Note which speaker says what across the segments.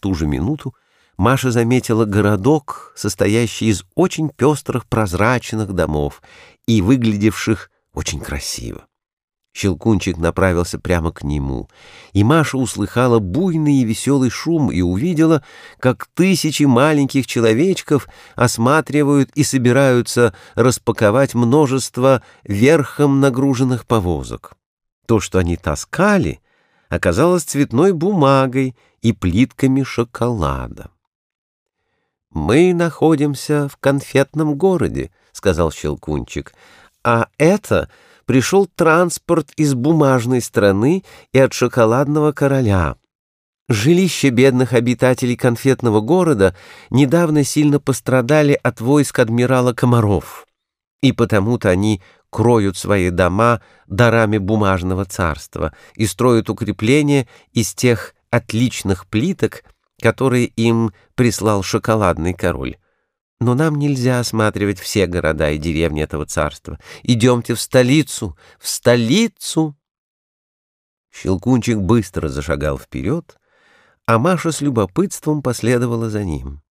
Speaker 1: ту же минуту Маша заметила городок, состоящий из очень пестрых прозрачных домов и выглядевших очень красиво. Щелкунчик направился прямо к нему, и Маша услыхала буйный и веселый шум и увидела, как тысячи маленьких человечков осматривают и собираются распаковать множество верхом нагруженных повозок. То, что они таскали, оказалось цветной бумагой и плитками шоколада. «Мы находимся в конфетном городе», — сказал Щелкунчик, «а это пришел транспорт из бумажной страны и от шоколадного короля». Жилища бедных обитателей конфетного города недавно сильно пострадали от войск адмирала Комаров, и потому-то они кроют свои дома дарами бумажного царства и строят укрепления из тех отличных плиток, которые им прислал шоколадный король. Но нам нельзя осматривать все города и деревни этого царства. Идемте в столицу, в столицу!» Щелкунчик быстро зашагал вперед, а Маша с любопытством последовала за ним.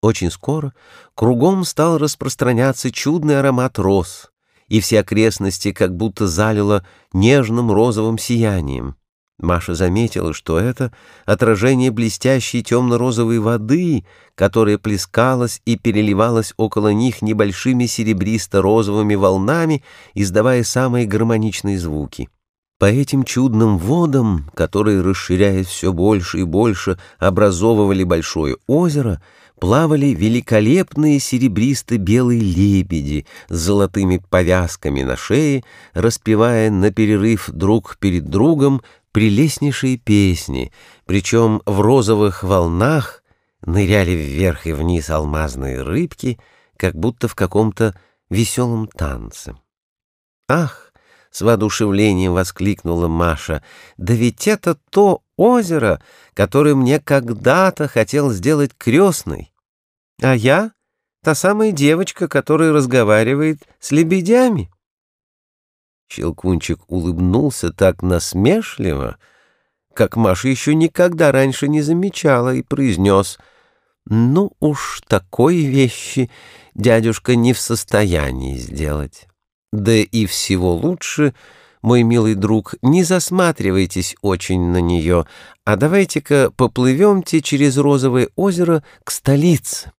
Speaker 1: Очень скоро кругом стал распространяться чудный аромат роз, и все окрестности как будто залило нежным розовым сиянием. Маша заметила, что это отражение блестящей темно-розовой воды, которая плескалась и переливалась около них небольшими серебристо-розовыми волнами, издавая самые гармоничные звуки. По этим чудным водам, которые, расширяясь все больше и больше, образовывали большое озеро, плавали великолепные серебристо-белые лебеди с золотыми повязками на шее, распевая на перерыв друг перед другом прелестнейшие песни, причем в розовых волнах ныряли вверх и вниз алмазные рыбки, как будто в каком-то веселом танце. «Ах!» — с воодушевлением воскликнула Маша. «Да ведь это то озеро, которое мне когда-то хотел сделать крестной. А я — та самая девочка, которая разговаривает с лебедями». Щелкунчик улыбнулся так насмешливо, как Маша еще никогда раньше не замечала, и произнес «Ну уж такой вещи дядюшка не в состоянии сделать. Да и всего лучше, мой милый друг, не засматривайтесь очень на нее, а давайте-ка поплывемте через розовое озеро к столице».